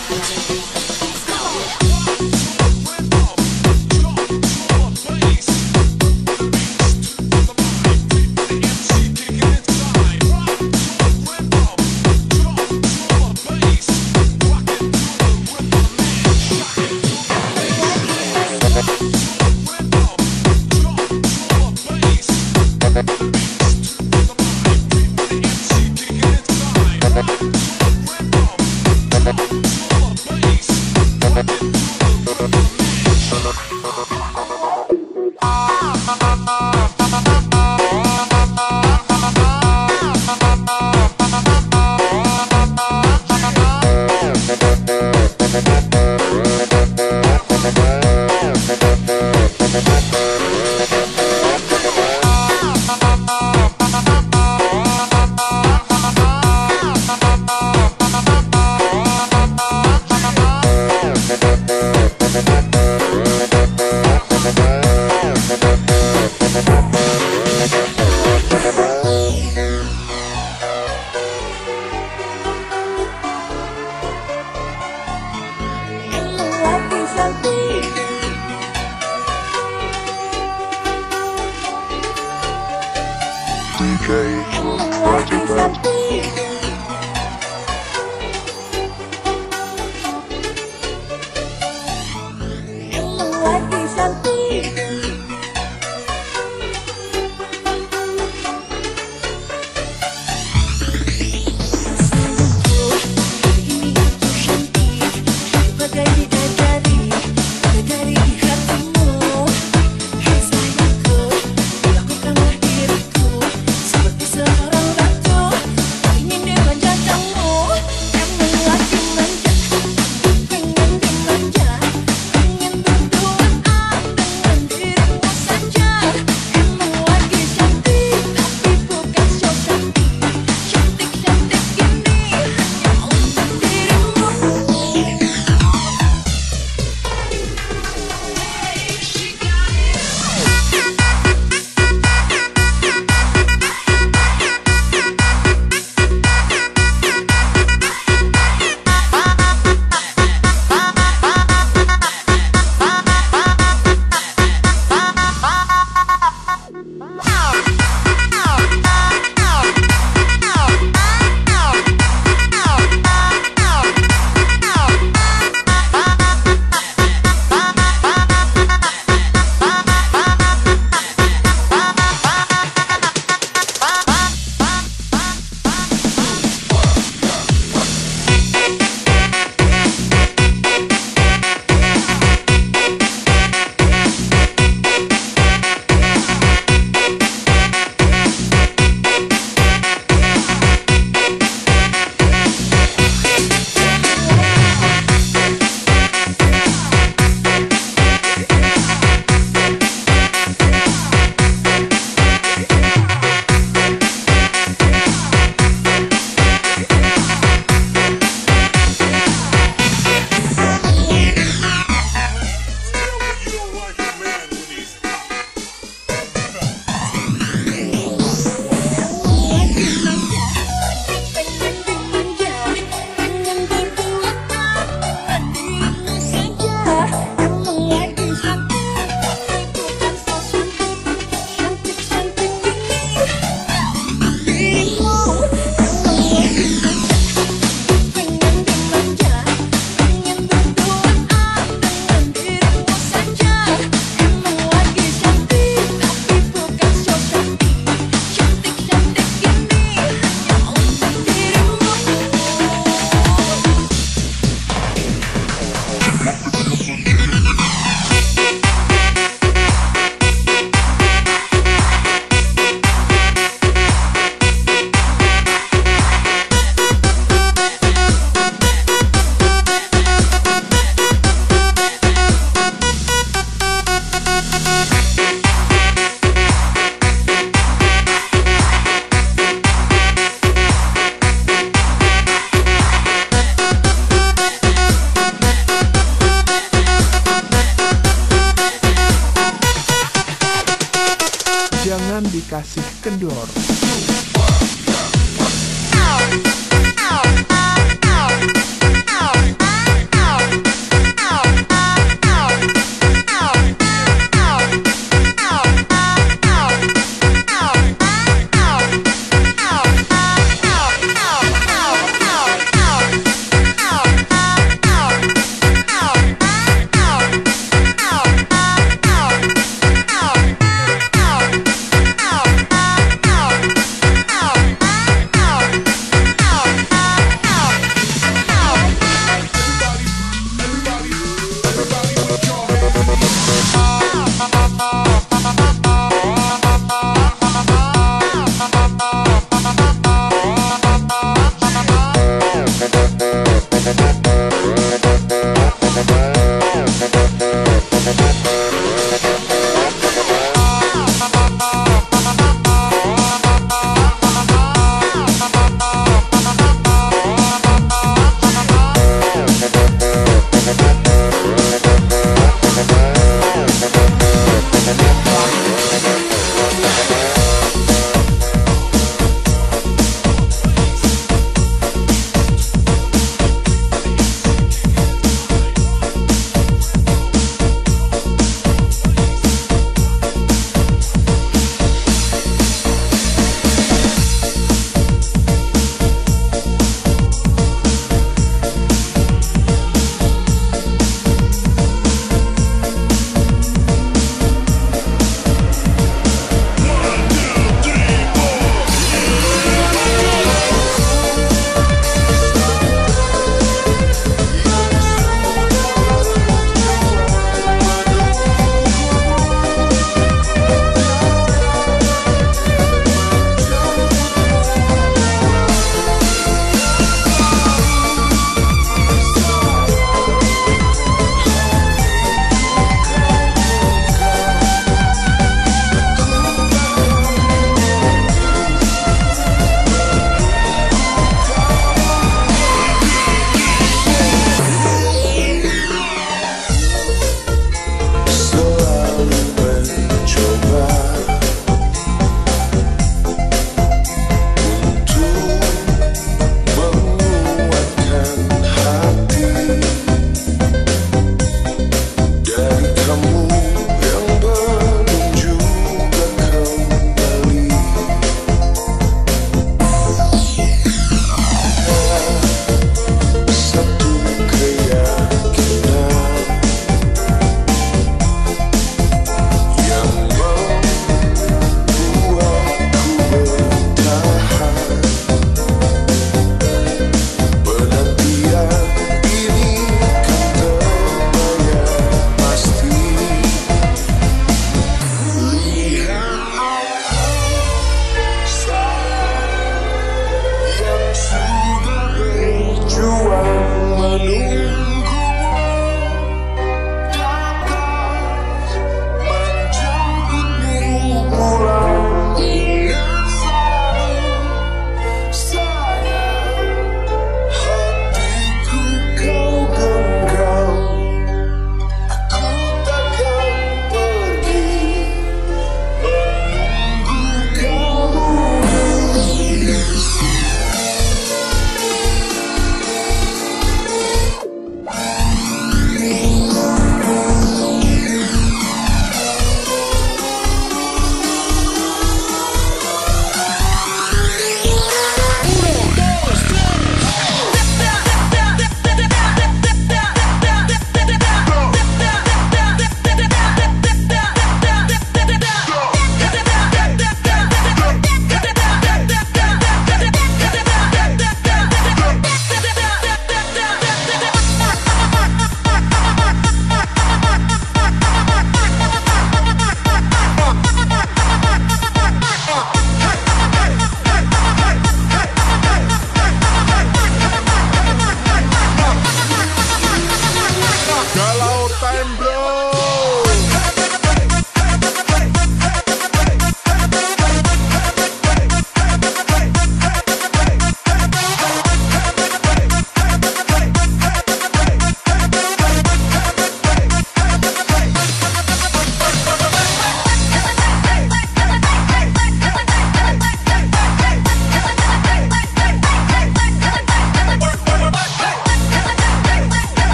morte. DK, Roger Bell.